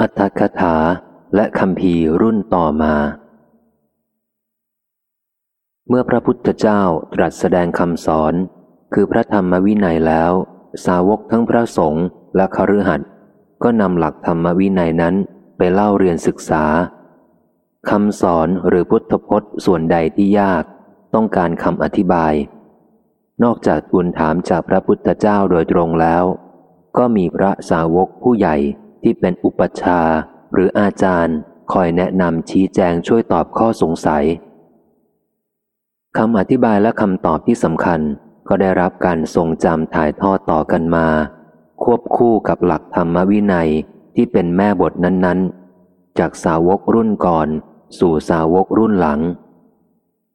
อัตถคถาและคำพีรุ่นต่อมา เมื่อพระพุทธเจ้าตรัสแสดงคำสอน คือพระธรรมวินัยแล้ว สาวกทั้งพระสงฆ์และคฤหัสถ์ก็นำหลักธรรมวินัยนั้นไปเล่าเรียนศึกษาคำสอนหรือพุทธพจน์ส่วนใดที่ยากต้องการคำอธิบาย นอกจากทูลถามจากพระพุทธเจ้าโดยตรงแล้ว ก็มีพระสาวกผู้ใหญ่ ที่เป็นอุปชาหรืออาจารย์คอยแนะนำชี้แจงช่วยตอบข้อสงสัยคำอธิบายและคำตอบที่สำคัญก็ได้รับการทรงจำถ่ายทอดต่อกันมา ควบคู่กับหลักธรรมวินัยที่เป็นแม่บทนั้นๆ จากสาวกรุ่นก่อน สู่สาวกรุ่นหลัง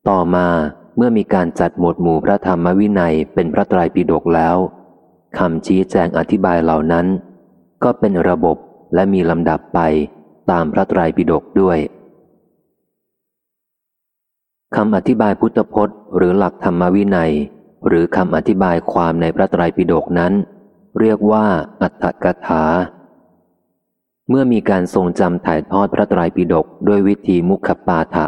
ต่อมาเมื่อมีการจัดหมวดหมู่พระธรรมวินัยเป็นพระไตรปิฎกแล้วคำชี้แจงอธิบายเหล่านั้น ก็เป็นระบบและมีลำดับไปตามพระไตรปิฎกด้วยคำอธิบายพุทธพจน์ หรือหลักธรรมวินัย หรือคำอธิบายความในพระไตรปิฎกนั้น เรียกว่าอัตถกถา เมื่อมีการทรงจำถ่ายทอดพระไตรปิฎกด้วยวิธีมุขปาฐะ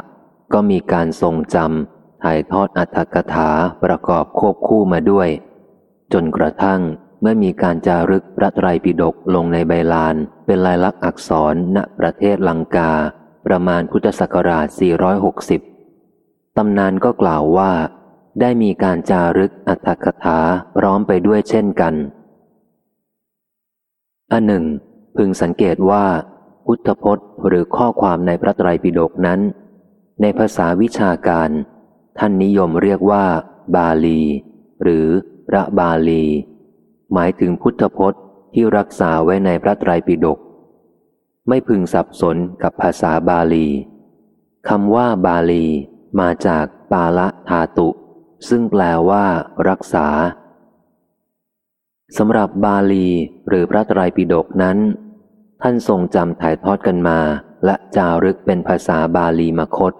ก็มีการทรงจำถ่ายทอดอัตถกถาประกอบควบคู่มาด้วย จนกระทั่ง มื่อมีการจารึกพระไตรปิฎกลงในใบลาน เป็นลายลักษณ์อักษรณประเทศลังกา ประมาณพุทธศักราช 460 ตำนานก็กล่าวว่า ได้มีการจารึกอัตถกถาพร้อมไปด้วยเช่นกัน อันหนึ่ง พึงสังเกตว่า พุทธพจน์หรือข้อความในพระไตรปิฎกนั้น ในภาษาวิชาการ ท่านนิยมเรียกว่า บาลี หรือพระบาลี หมายถึงพุทธพจน์ที่รักษาไว้ในพระไตรปิฎกไม่พึงสับสนกับภาษาบาลีคำว่าบาลี มาจากปาละธาตุ ซึ่งแปลว่า รักษาสำหรับบาลีหรือพระไตรปิฎกนั้น ท่านทรงจำถ่ายทอดกันมา และจารึกเป็นภาษาบาลีมคต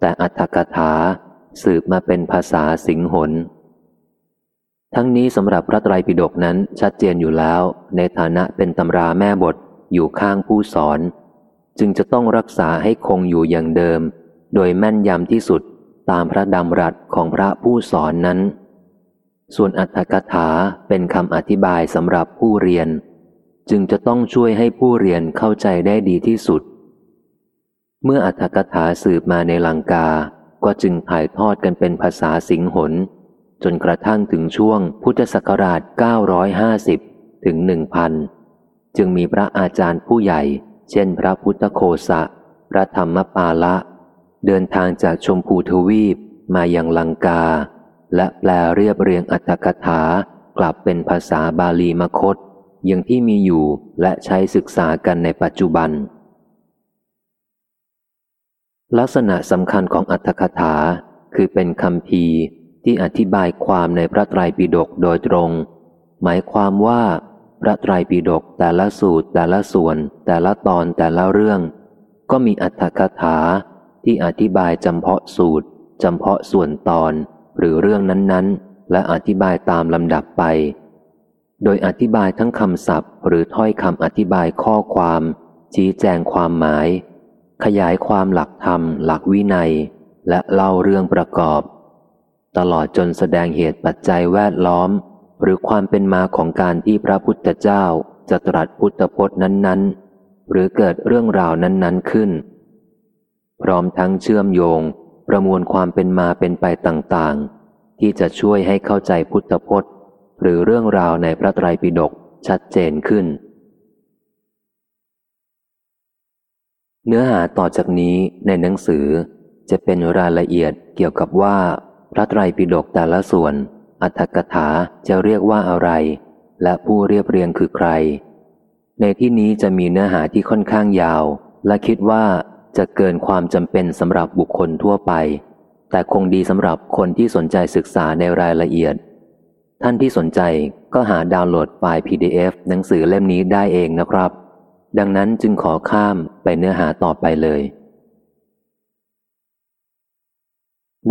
แต่อัตถกถาสืบมาเป็นภาษาสิงหน ทั้งนี้สำหรับพระไตรปิฎกนั้นชัดเจนอยู่แล้ว ในฐานะเป็นตำราแม่บทอยู่ข้างผู้สอน จึงจะต้องรักษาให้คงอยู่อย่างเดิม โดยแม่นยำที่สุดตามพระดำรัสของพระผู้สอนนั้น ส่วนอัตถกถาเป็นคำอธิบายสำหรับผู้เรียน จึงจะต้องช่วยให้ผู้เรียนเข้าใจได้ดีที่สุด เมื่ออัตถกถาสืบมาในลังกา ก็จึงถ่ายทอดกันเป็นภาษาสิงหน จนกระทั่งถึงช่วงพุทธศักราช 950 ถึง 1000 จึงมีพระอาจารย์ผู้ใหญ่ เช่นพระพุทธโคสะ พระธรรมปาละ เดินทางจากชมพูทวีปมายังลังกา และแปลเรียบเรียงอัตถกถากลับเป็นภาษาบาลีมคตอย่างที่มีอยู่และใช้ศึกษากันในปัจจุบัน ลักษณะสำคัญของอัตถกถาคือเป็นคำพี ที่อธิบายความในพระไตรปิฎกโดยตรง หมายความว่า พระไตรปิฎกแต่ละสูตร แต่ละส่วน แต่ละตอนแต่ละเรื่อง ก็มีอัตถกถาที่อธิบายจำเพาะสูตรจำเพาะส่วนตอนหรือเรื่องนั้นๆ และอธิบายตามลำดับไป โดยอธิบายทั้งคำศัพท์ หรือถ้อยคำอธิบายข้อความ ชี้แจงความหมาย ขยายความหลักธรรม หลักวินัย และเล่าเรื่องประกอบ ตลอดจนแสดงเหตุปัจจัยแวดล้อม หรือความเป็นมาของการที่พระพุทธเจ้าจะตรัสพุทธพจน์นั้น ๆ หรือเกิดเรื่องราวนั้น ๆ ขึ้น พร้อมทั้งเชื่อมโยง ประมวลความเป็นมาเป็นไปต่างๆ ที่จะช่วยให้เข้าใจพุทธพจน์ หรือเรื่องราวในพระไตรปิฎกชัดเจนขึ้น เนื้อหาต่อจากนี้ในหนังสือจะเป็นรายละเอียดเกี่ยวกับว่า พระไตรปิฎกแต่ละส่วน อัตถกถาจะเรียกว่าอะไร และผู้เรียบเรียงคือใคร ในที่นี้จะมีเนื้อหาที่ค่อนข้างยาว และคิดว่าจะเกินความจำเป็นสำหรับบุคคลทั่วไป แต่คงดีสำหรับคนที่สนใจศึกษาในรายละเอียด ท่านที่สนใจก็หาดาวน์โหลดไฟล์ PDF หนังสือเล่มนี้ได้เองนะครับ ดังนั้นจึงขอข้ามไปเนื้อหาต่อไปเลย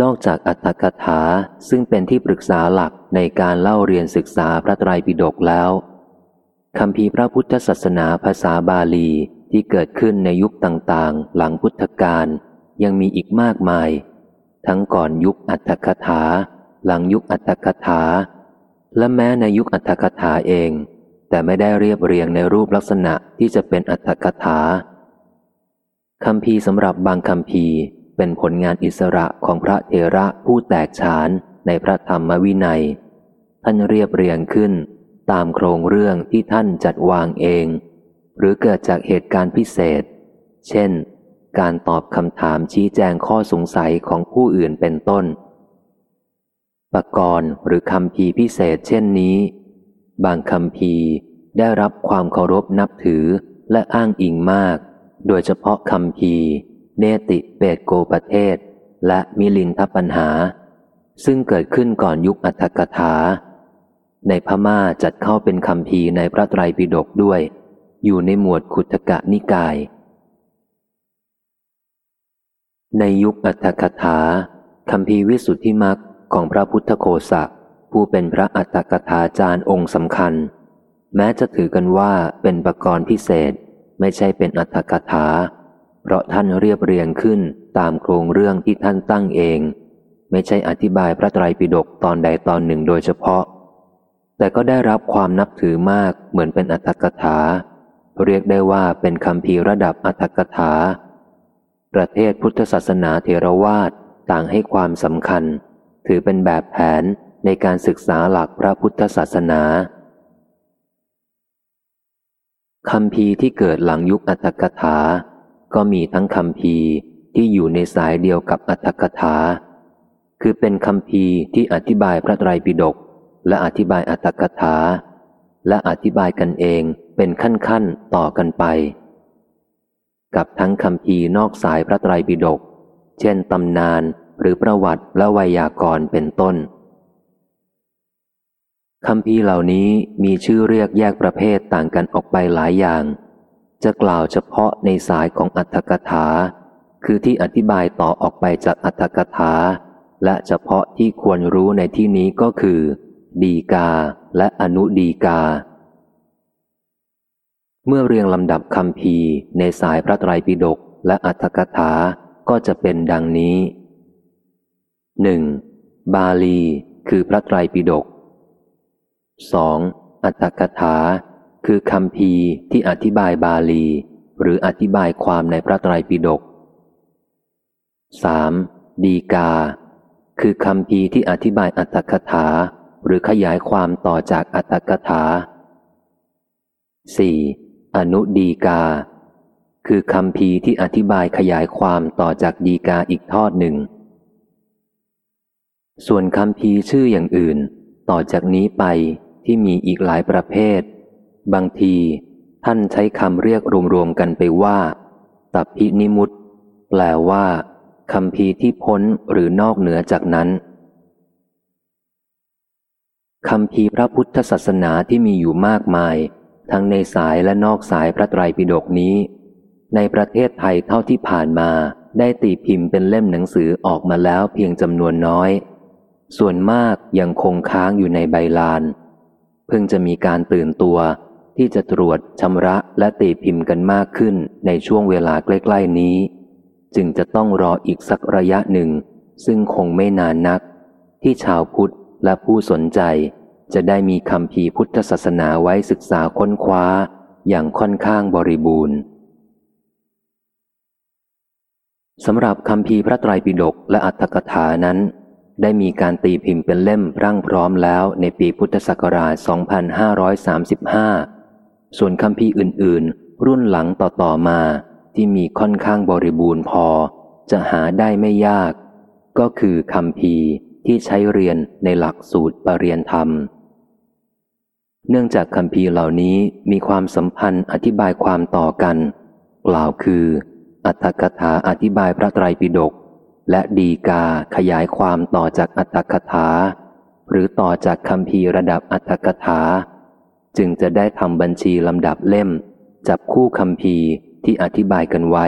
นอกจากอัตถกถาซึ่งเป็นที่ปรึกษาหลักในการเล่าเรียนศึกษาพระไตรปิฎกแล้วคำพีพระพุทธศาสนาภาษาบาลีที่เกิดขึ้นในยุคต่างๆ หลังพุทธกาลยังมีอีกมากมาย ทั้งก่อนยุคอัตถกถา หลังยุคอัตถกถา และแม้ในยุคอัตถกถาเอง แต่ไม่ได้เรียบเรียงในรูปลักษณะที่จะเป็นอัตถกถาคำพีสำหรับบางคำพี เป็นผลงานอิสระของพระเทระผู้แตกฉานในพระธรรมวินัย ท่านเรียบเรียงขึ้นตามโครงเรื่องที่ท่านจัดวางเอง หรือเกิดจากเหตุการณ์พิเศษ เช่น การตอบคำถามชี้แจงข้อสงสัยของผู้อื่นเป็นต้น ปกรณ์หรือคำพีพิเศษเช่นนี้ บางคำพีได้รับความเคารพนับถือและอ้างอิงมาก โดยเฉพาะคำพี เนติเปตโกประเทศ และมิลินทปัญหา ซึ่งเกิดขึ้นก่อนยุคอัตถกถา ในพม่าจัดเข้าเป็นคำพีในพระไตรปิฎกด้วย อยู่ในหมวดขุทกะนิกาย ในยุคอัตถกถาคำพีวิสุทธิมักของพระพุทธโคสะผู้เป็นพระอัตถกถาจารย์องค์สำคัญ แม้จะถือกันว่าเป็นประกรณ์พิเศษ ไม่ใช่เป็นอัตถกถา เพราะท่านเรียบเรียงขึ้นตามโครงเรื่องที่ท่านตั้งเอง ไม่ใช่อธิบายพระไตรปิฎกตอนใดตอนหนึ่งโดยเฉพาะ แต่ก็ได้รับความนับถือมากเหมือนเป็นอัตถกถา เรียกได้ว่าเป็นคำพีระดับอัตถกถา ประเทศพุทธศาสนาเทรวาสต่างให้ความสำคัญ ถือเป็นแบบแผนในการศึกษาหลักพระพุทธศาสนาคำพีที่เกิดหลังยุคอัตถกถา ก็มีทั้งคำพีที่อยู่ในสายเดียวกับอัตถกถา คือเป็นคำพีที่อธิบายพระไตรปิฎกและอธิบายอัตถกถา และอธิบายกันเองเป็นขั้นๆต่อกันไป กับทั้งคำพีนอกสายพระไตรปิฎกเช่นตำนานหรือประวัติและไวยากรณ์เป็นต้นคำพีเหล่านี้มีชื่อเรียกแยกประเภทต่างกันออกไปหลายอย่าง จะกล่าวเฉพาะในสายของอัตถกถา คือที่อธิบายต่อออกไปจากอัตถกถา และเฉพาะที่ควรรู้ในที่นี้ก็คือ ดีกาและอนุดีกา เมื่อเรียงลำดับคำพีในสายพระไตรปิฎกและอัตถกถาก็จะเป็นดังนี้หนึ่งบาลี คือพระไตรปิฎกสองอัตถกถา คือคำพีที่อธิบายบาลี หรืออธิบายความในพระไตรปิฎก 3. ดีกา คือคำพีที่อธิบายอัตถกถา หรือขยายความต่อจากอัตถกถา 4. อนุดีกา คือคำพีที่อธิบายขยายความต่อจากดีกาอีกทอดหนึ่ง ส่วนคำพีชื่ออย่างอื่น ต่อจากนี้ไปที่มีอีกหลายประเภท บางที ท่านใช้คำเรียกรวมๆกันไปว่าตับพินิมุตแปลว่าคำพีที่พ้นหรือนอกเหนือจากนั้นคำพีพระพุทธศาสนาที่มีอยู่มากมาย ทั้งในสายและนอกสายพระไตรปิฎกนี้ ในประเทศไทยเท่าที่ผ่านมาได้ตีพิมพ์เป็นเล่มหนังสือออกมาแล้วเพียงจำนวนน้อย ส่วนมากยังคงค้างอยู่ในใบลาน เพิ่งจะมีการตื่นตัว ที่จะตรวจชำระและตีพิมพ์กันมากขึ้นในช่วงเวลาใกล้ ๆ นี้ จึงจะต้องรออีกสักระยะหนึ่ง ซึ่งคงไม่นานนัก ที่ชาวพุทธและผู้สนใจ จะได้มีคำพีพุทธศาสนาไว้ศึกษาค้นคว้าอย่างค่อนข้างบริบูรณ์สำหรับคำพีพระไตรปิฎกและอัตถกถานั้น ได้มีการตีพิมพ์เป็นเล่มร่างพร้อมแล้วในปีพุทธศักราช 2535 ส่วนคำพีอื่นๆ รุ่นหลังต่อๆมาที่มีค่อนข้างบริบูรณ์พอ จะหาได้ไม่ยาก ก็คือคำพีที่ใช้เรียนในหลักสูตรปรริยนธรรม เนื่องจากคำพีเหล่านี้มีความสัมพันธ์อธิบายความต่อกัน กล่าวคือ อัตถกถาอธิบายพระไตรปิฎกและดีกาขยายความต่อจากอัตถกถา หรือต่อจากคำพีระดับอัตถกถา จึงจะได้ทำบัญชีลำดับเล่ม จับคู่คำพีที่อธิบายกันไว้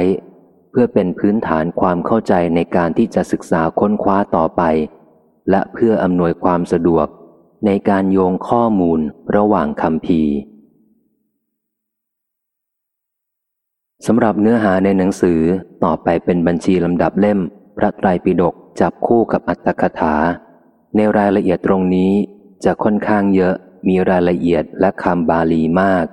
เพื่อเป็นพื้นฐานความเข้าใจในการที่จะศึกษาค้นคว้าต่อไป และเพื่ออำนวยความสะดวก ในการโยงข้อมูลระหว่างคำพีสำหรับเนื้อหาในหนังสือต่อไปเป็นบัญชีลำดับเล่ม พระไตรปิฎกจับคู่กับอัตถกถา ในรายละเอียดตรงนี้จะค่อนข้างเยอะ มีรายละเอียดและคำบาลีมาก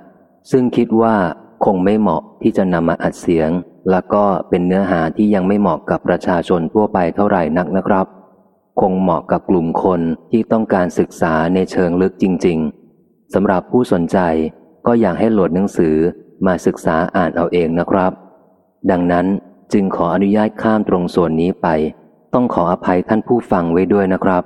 ซึ่งคิดว่าคงไม่เหมาะที่จะนำมาอัดเสียง แล้วก็เป็นเนื้อหาที่ยังไม่เหมาะกับประชาชนทั่วไปเท่าไหร่นักนะครับ คงเหมาะกับกลุ่มคนที่ต้องการศึกษาในเชิงลึกจริง ๆสำหรับผู้สนใจก็อยากให้โหลดหนังสือมาศึกษาอ่านเอาเองนะครับ ดังนั้นจึงขออนุญาตข้ามตรงส่วนนี้ไป ต้องขออภัยท่านผู้ฟังไว้ด้วยนะครับ